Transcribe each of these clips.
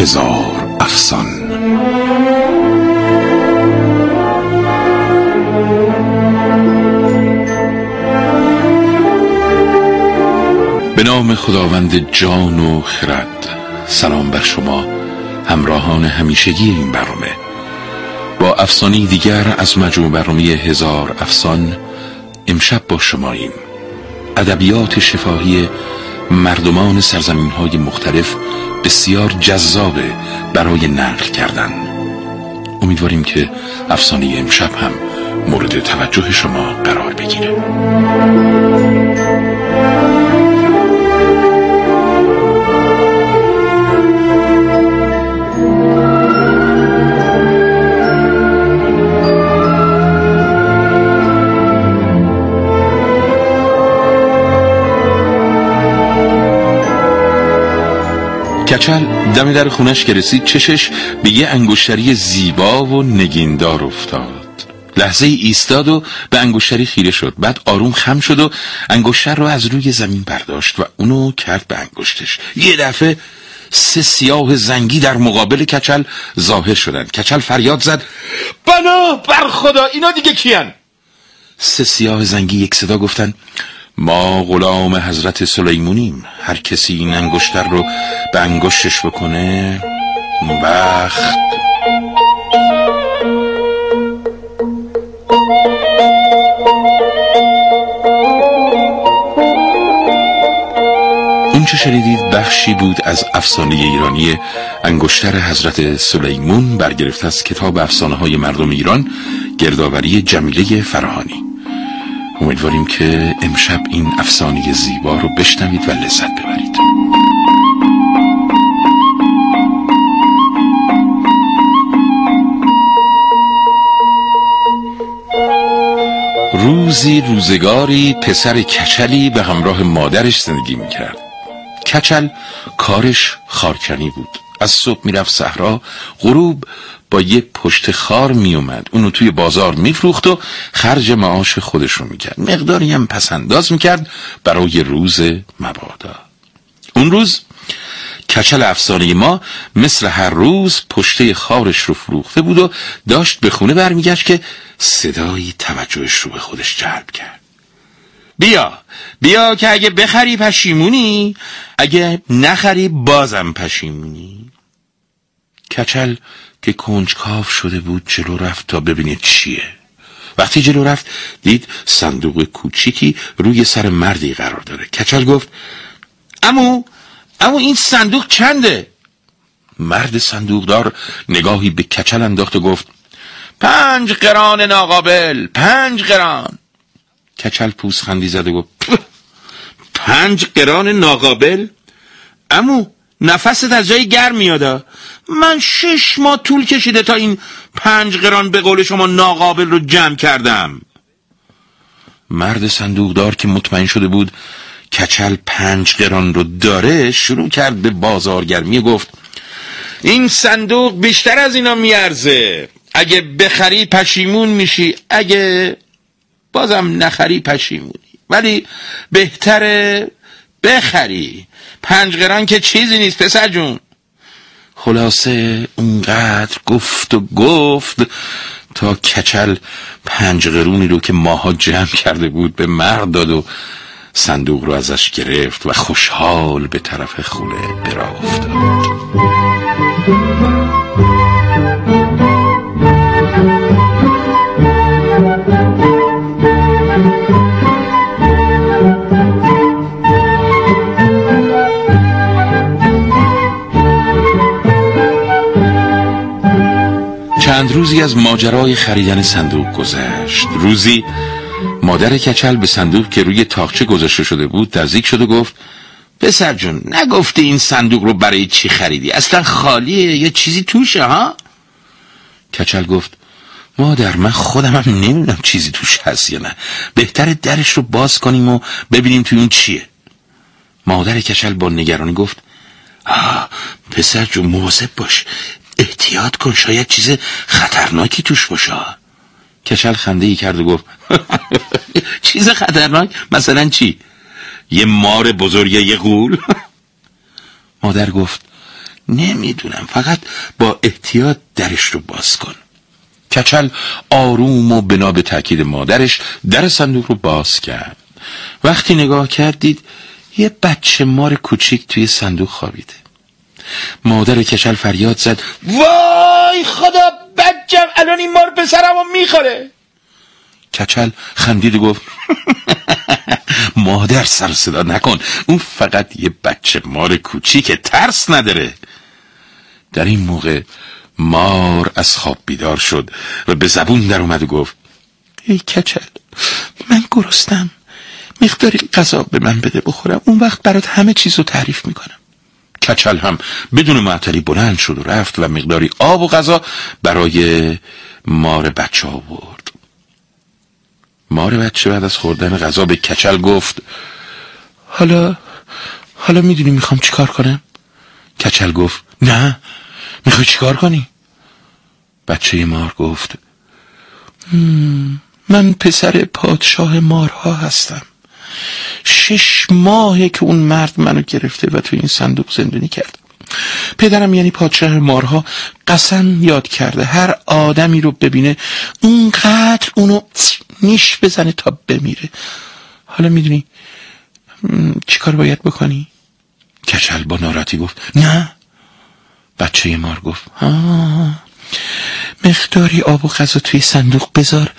هزار افسان. به نام خداوند جان و خرد سلام بر شما همراهان همیشگی این برنامه. با افسانی دیگر از مجموع برنامه هزار افسان امشب با شماییم. ادبیات شفاهی مردمان سرزمین های مختلف بسیار جذابه برای نقل کردن امیدواریم که افسانه امشب هم مورد توجه شما قرار بگیره. کچل دم در خونش که رسید چشش به یه انگشتری زیبا و نگیندار افتاد. لحظه ایستاد و به انگشتری خیره شد. بعد آروم خم شد و انگشتر رو از روی زمین برداشت و اونو کرد به انگشتش. یه دفعه سه سیاه زنگی در مقابل کچل ظاهر شدن. کچل فریاد زد. بنا بر خدا اینا دیگه کیان؟ سه سیاه زنگی یک صدا گفتن. ما غلام حضرت سلیمونیم. هر کسی این انگشتر رو به انگشتش بکنه اون وقت این چه شنیدید؟ بخشی بود از افسانه ایرانی انگشتر حضرت سلیمون برگرفته از کتاب افسانه های مردم ایران گردآوری جمیله فراهانی امیدواریم که امشب این افسانه زیبا رو بشنوید و لذت ببرید. روزی روزگاری پسر کچلی به همراه مادرش زندگی می‌کرد. کچل کارش خارکنی بود. از صبح می‌رفت صحرا غروب با یه پشت خار میومد اونو توی بازار میفروخت و خرج معاش خودش رو می‌کرد. مقداری هم پسنداز می‌کرد برای روز مبادا. اون روز کچل افسانه ما مثل هر روز پشته خارش رو فروخته بود و داشت به خونه برمیگشت که صدایی توجهش رو به خودش جلب کرد. بیا بیا که اگه بخری پشیمونی اگه نخری بازم پشیمونی. کچل که کنجکاف شده بود جلو رفت تا ببینه چیه. وقتی جلو رفت دید صندوق کوچیکی روی سر مردی قرار داره. کچل گفت امو امو این صندوق چنده؟ مرد صندوقدار نگاهی به کچل انداخت و گفت پنج قران ناقابل پنج قران. کچل پوست خندی زد و گفت پنج قران ناقابل؟ امو نفست از جای گرم میادا من شش ماه طول کشیده تا این پنج قران به قول شما ناقابل رو جمع کردم. مرد صندوقدار که مطمئن شده بود کچل پنج قران رو داره شروع کرد به بازارگرمی گفت این صندوق بیشتر از اینا میارزه. اگه بخری پشیمون میشی. اگه بازم نخری پشیمونی. ولی بهتره بخری. پنج قران که چیزی نیست پسر جون. خلاصه اونقدر گفت و گفت تا کچل پنج قرونی رو که ماها جمع کرده بود به مرد داد و صندوق رو ازش گرفت و خوشحال به طرف خونه برا افتاد. روزی از ماجرای خریدن صندوق گذشت. روزی مادر کچل به صندوق که روی تاخچه گذاشته شده بود نزدیک شد و گفت پسر جون نگفتی این صندوق رو برای چی خریدی؟ اصلا خالیه یا چیزی توشه ها؟ کچل گفت مادر من خودم هم نمی‌دونم چیزی توش هست یا نه. بهتر درش رو باز کنیم و ببینیم توی اون چیه. مادر کچل با نگرانی گفت آه پسر جون مواظب باش. احتیاط کن شاید چیز خطرناکی توش باشه. کچل خنده ای کرد و گفت چیز خطرناک؟ مثلا چی؟ یه مار بزرگ یه غول؟ مادر گفت نمی‌دونم فقط با احتیاط درش رو باز کن. کچل آروم و بنا به تاکید مادرش در صندوق رو باز کرد. وقتی نگاه کرد دید یه بچه مار کوچیک توی صندوق خوابیده. مادر کچل فریاد زد. وای خدا بچم الان این مار پسرم رو می‌خوره. کچل خندید و گفت مادر سر صدا نکن. اون فقط یه بچه مار کوچیک ترس نداره. در این موقع مار از خواب بیدار شد و به زبون در اومد و گفت ای کچل من گرستم مقداری غذا به من بده بخورم. اون وقت برات همه چیز رو تعریف می‌کنم. کچل هم بدون معطلی بلند شد و رفت و مقداری آب و غذا برای مار بچه آورد. مار بچه بعد از خوردن غذا به کچل گفت حالا حالا می‌دونی می‌خوام چیکار کنم؟ کچل گفت نه می‌خوای چیکار کنی؟ بچه مار گفت من پسر پادشاه مارها هستم. شش ماهه که اون مرد منو گرفته و تو این صندوق زندانی کرد. پدرم یعنی پادشاه مارها قسم یاد کرده هر آدمی رو ببینه اونقدر اونو نیش بزنه تا بمیره. حالا می‌دونی چیکار باید بکنی؟ کچل با ناراتی گفت نه. بچه مار گفت آه. مقداری آب و غذا توی صندوق بذار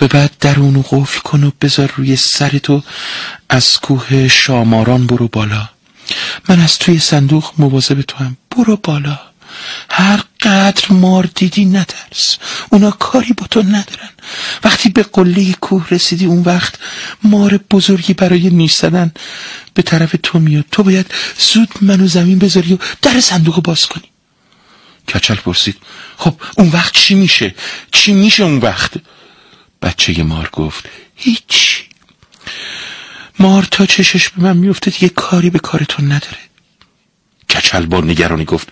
و بعد درونو قفل کن و بذار روی سرتو از کوه شاماران برو بالا. من از توی صندوق مواظب تو هم. برو بالا. هر قدر مار دیدی نترس. اونا کاری با تو ندارن. وقتی به قله کوه رسیدی اون وقت مار بزرگی برای نیستدن به طرف تو میاد. تو باید زود منو زمین بذاری و در صندوق باز کنی. کچل پرسید. خب اون وقت چی میشه؟ چی میشه اون وقت؟ بچه مار گفت هیچ. مار تا چشش به من میفته دیگه کاری به کارتون نداره. کچل با نگرانی گفت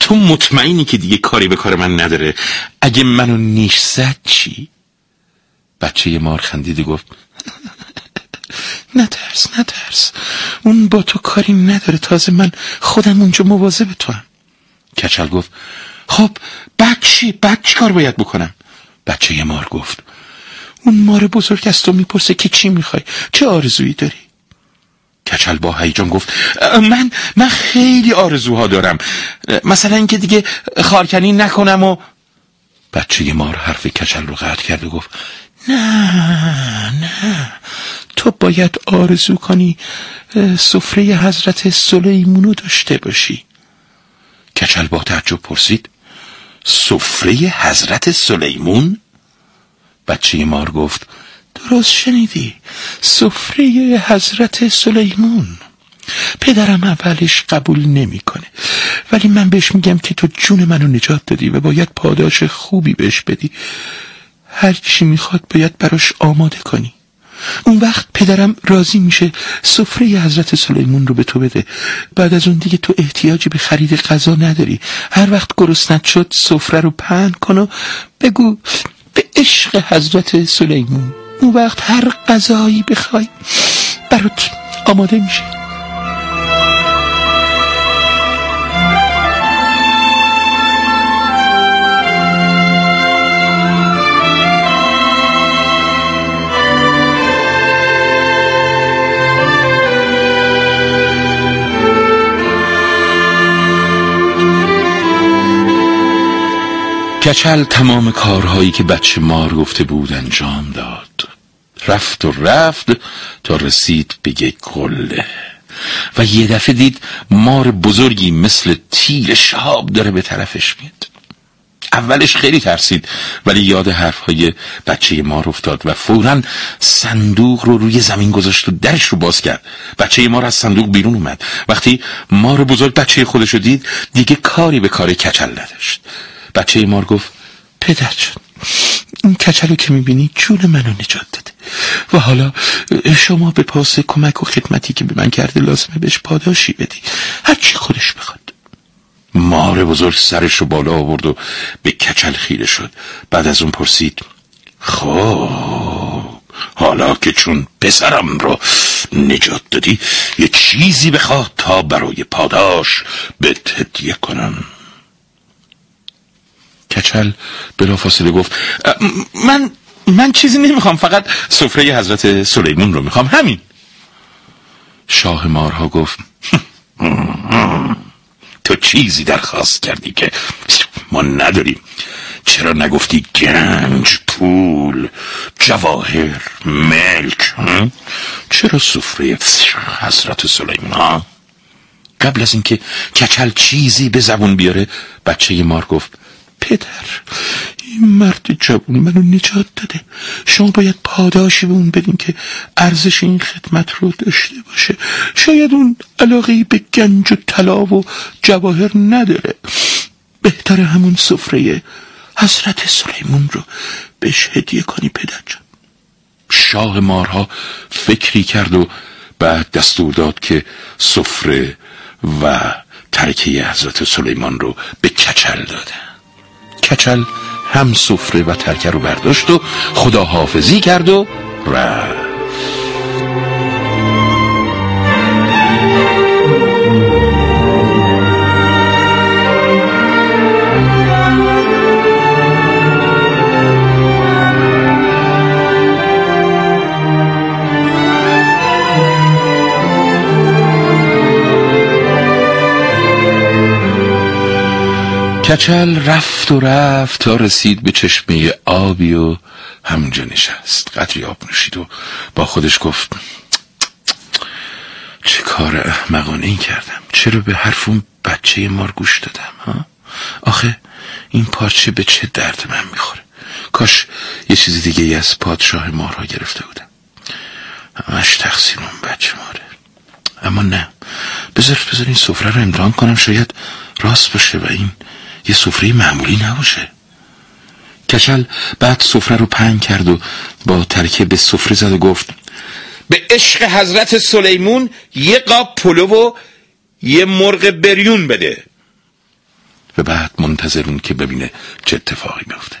تو مطمئنی که دیگه کاری به کار من نداره. اگه منو نیش زد چی؟ بچه مار خندید گفت نترس نترس. اون با تو کاری نداره. تازه من خودم اونجا مواظب تو هم کچل گفت خب بچی بچی کار باید بکنم؟ بچه مار گفت اون مار بزرگ از تو می‌پرسه که چی می‌خوای؟ چه آرزویی داری؟ کچل با هیجان گفت من من خیلی آرزوها دارم. مثلا اینکه دیگه خارکنی نکنم و بچه مار حرف کچل رو قطع کرد و گفت نه نه تو باید آرزو کنی سفره حضرت سلیمونو داشته باشی. کچل با تعجب پرسید سفره حضرت سلیمون بچه مار گفت درست شنیدی سفره حضرت سلیمون پدرم اولش قبول نمی‌کنه ولی من بهش میگم که تو جون منو نجات دادی و باید پاداش خوبی بهش بدی. هر چی می‌خواد باید براش آماده کنی. اون وقت پدرم راضی میشه سفره حضرت سلیمون رو به تو بده. بعد از اون دیگه تو احتیاجی به خرید غذا نداری. هر وقت گرسنت شد سفره رو پهن کن و بگو به عشق حضرت سلیمون اون وقت هر غذایی بخوای برات آماده میشه. کچل تمام کارهایی که بچه مار گفته بود انجام داد. رفت و رفت تا رسید به یک قله. و یه دفعه دید مار بزرگی مثل تیر شهاب داره به طرفش میاد. اولش خیلی ترسید ولی یاد حرفهای بچه مار افتاد و فورا صندوق رو روی زمین گذاشت و درش رو باز کرد. بچه مار از صندوق بیرون اومد. وقتی مار بزرگ بچه خودش رو دید دیگه کاری به کار کچل نداشت. بچه مار گفت پدر جان این کچلو که می‌بینی جون منو نجات داده. و حالا شما به پاس کمک و خدمتی که به من کرده لازمه بهش پاداشی بدی. هرچی خودش بخواد. مار بزرگ سرش رو بالا آورد و به کچل خیره شد. بعد از اون پرسید خب حالا که چون پسرم رو نجات دادی یه چیزی بخواه تا برای پاداش به هدیه کنم. کچل بلافاصله گفت من من چیزی نمی‌خوام فقط سفره حضرت سلیمون رو می‌خوام همین. شاه مارها گفت تو چیزی درخواست کردی که ما نداریم. چرا نگفتی گنج پول جواهر ملک چرا سفره حضرت سلیمان؟ قبل از اینکه کچل چیزی به زبون بیاره بچه مار گفت پدر این مرد جوون منو نجات داده. شما باید پاداشی به اون بدین که ارزش این خدمت رو داشته باشه. شاید اون علاقه به گنج و طلا و جواهر نداره. بهتر همون سفره حضرت سلیمون رو بهش هدیه کنی پدر جان. شاه مارها فکری کرد و بعد دستور داد که سفره و ترکه حضرت سلیمان رو به کچل داده. کچل هم سفره و ترکه رو برداشت و خداحافظی کرد و رفت. کچل رفت و رفت تا رسید به چشمه آبی و همونجا نشست. قدری آب نوشید و با خودش گفت چه کار احمقانه این کردم؟ چرا به حرف اون بچه مار گوش دادم ها؟ آخه این پارچه به چه درد من می‌خوره؟ کاش یه چیز دیگه از پادشاه مارها گرفته بودم. همش تقصیر اون بچه ماره اما نه. بذار بذار این سفره رو امتحان کنم. شاید راست باشه و این یه سفره معمولی نباشه. کچل بعد سفره رو پنگ کرد و با ترکه به سفره زد و گفت به عشق حضرت سلیمون یه قاب پلو و یه مرغ بریون بده. و بعد منتظرون که ببینه چه اتفاقی میفته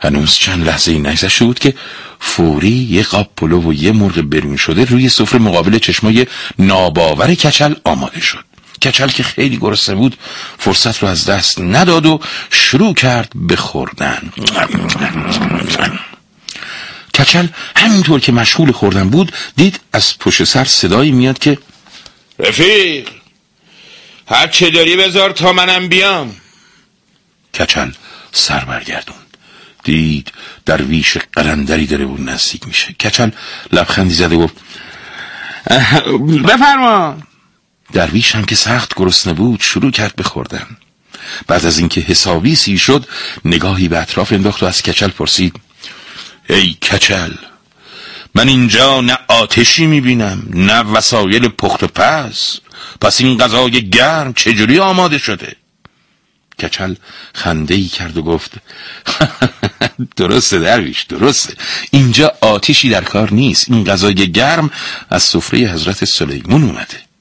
هنوز چند لحظه نگذشته بود که فوری یه قاب پلو و یه مرغ بریون شده روی سفره مقابل چشمای ناباور کچل آماده شد. کچل که خیلی گرسنه بود فرصت رو از دست نداد و شروع کرد به خوردن. کچل همینطور که مشغول خوردن بود دید از پشت سر صدایی میاد که رفیق هر چه داری بذار تا منم بیام. کچل سر برگردون دید درویش قلندری داره بود نزدیک میشه. کچل لبخندی زده گفت بفرما. درویش هم که سخت گرسنه بود شروع کرد بخوردن بعد از اینکه حسابی سی شد نگاهی به اطراف انداخت و از کچل پرسید ای کچل من اینجا نه آتشی می‌بینم نه وسایل پخت و پس پس این غذای گرم چجوری آماده شده؟ کچل خنده ای کرد و گفت درسته درویش درسته. اینجا آتشی در کار نیست. این غذای گرم از سفره حضرت سلیمون اومده.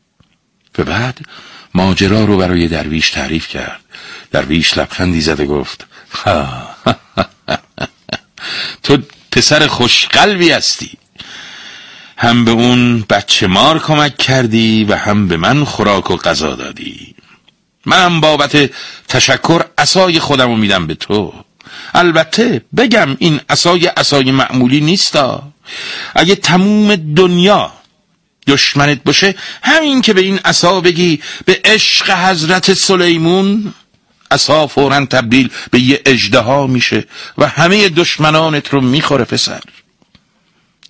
و بعد ماجرا رو برای درویش تعریف کرد. درویش لبخندی زده گفت تو پسر خوشقلبی هستی. هم به اون بچه مار کمک کردی و هم به من خوراک و غذا دادی. منم بابت تشکر اسای خودم رو میدم به تو. البته بگم این اسای اسای معمولی نیستا. اگه تموم دنیا دشمنت باشه همین که به این عصا بگی به عشق حضرت سلیمون عصا فورا تبدیل به یه اجدها میشه و همه دشمنانت رو می‌خوره پسر.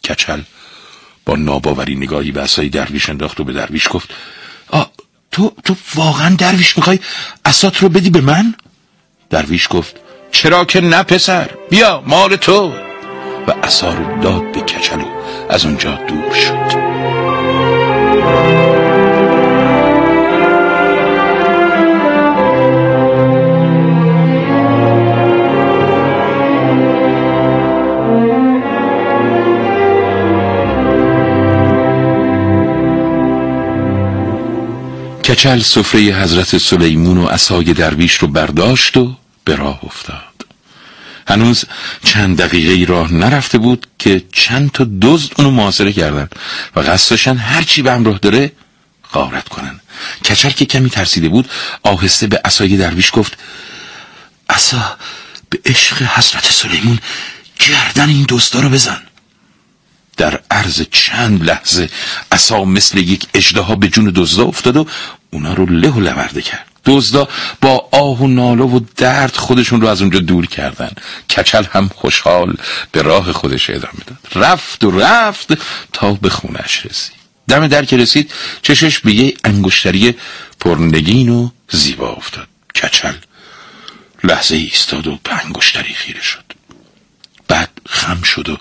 کچل با ناباوری نگاهی به عصای درویش انداخت و به درویش گفت آ تو تو واقعا درویش می‌خوای عصات رو بدی به من؟ درویش گفت چرا که نه پسر بیا مال تو. و عصا رو داد به کچل از اونجا دور شد. کچل سفره حضرت سلیمون و اسای درویش رو برداشت و به راه افتاد. هنوز چند دقیقه راه نرفته بود که چند تا دزد اونو محاصره کردن و قصد داشتن هر چی به همراه داره غارت کنن. کچل که کمی ترسیده بود آهسته به اسای درویش گفت اسا به عشق حضرت سلیمون گردن این دزدا رو بزن. در عرض چند لحظه اسا مثل یک اجدها به جون دزدا افتاد و اونا رو له و لورده کرد. دزدا با آه و ناله و درد خودشون رو از اونجا دور کردن. کچل هم خوشحال به راه خودش ادامه داد. رفت و رفت تا به خونش رسید. دم در که رسید چشش به یه انگشتری پرنگین و زیبا افتاد. کچل لحظه ایستاد و به انگشتری خیره شد. بعد خم شد و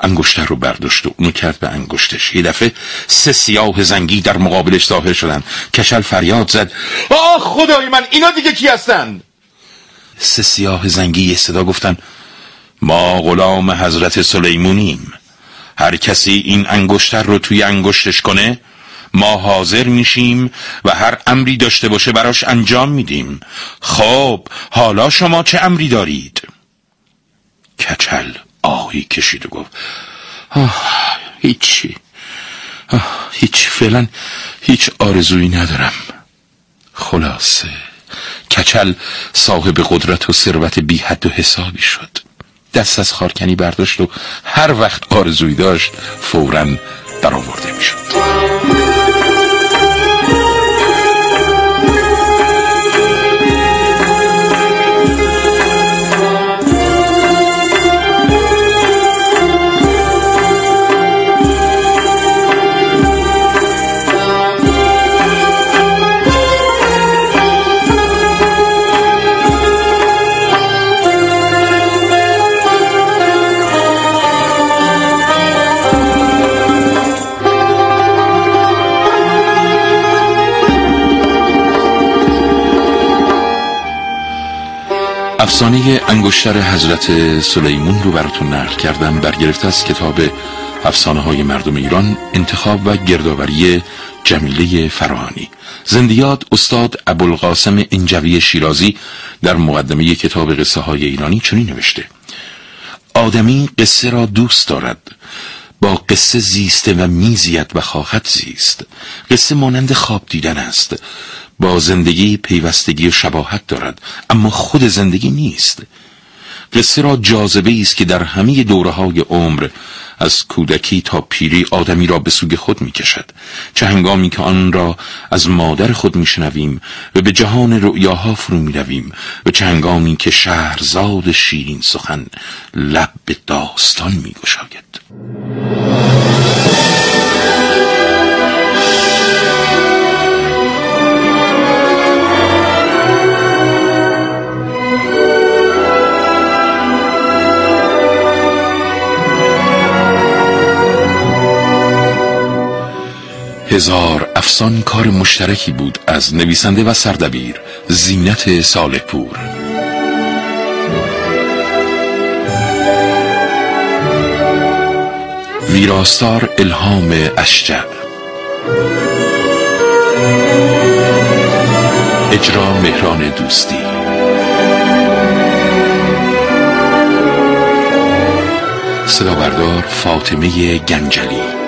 انگشتر رو برداشت و اونو کرد به انگشتش. یه دفعه سه سیاه زنگی در مقابلش ظاهر شدن. کشل فریاد زد. آه خدای من اینا دیگه کی هستن؟ سه سیاه زنگی یه صدا گفتن. ما غلام حضرت سلیمونیم. هر کسی این انگشتر رو توی انگشتش کنه ما حاضر میشیم و هر امری داشته باشه براش انجام میدیم. خب حالا شما چه امری دارید؟ کچل آهی کشید و گفت آه هیچی آه هیچ فعلا هیچ آرزویی ندارم. خلاصه کچل صاحب قدرت و ثروت بی حد و حسابی شد. دست از خارکنی برداشت و هر وقت آرزویی داشت فورا برآورده می‌شد. افسانه انگشتر حضرت سلیمون رو براتون نقل کردم. برگرفته از کتاب افسانه های مردم ایران انتخاب و گردآوری جمیله فراهانی زندیات استاد ابوالقاسم انجوی شیرازی در مقدمه کتاب قصه های ایرانی چنین نوشته. آدمی قصه را دوست دارد. با قصه زیسته و میزید و خواهد زیست. قصه مانند خواب دیدن است. با زندگی پیوستگی و شباهت دارد. اما خود زندگی نیست. قصه را جاذبه است که در همه دوره های عمر از کودکی تا پیری آدمی را به سوی خود می کشد چه هنگامی که آن را از مادر خود می و به جهان رؤیاها فرو می رویم و چه هنگامی که شهرزاد شیرین سخن لب به داستان می گشاید هزار افسان کار مشترکی بود از نویسنده و سردبیر زینت سال پور ویراستار الهام اشجع. اجرا مهران دوستی. صدا فاطمه گنجلی.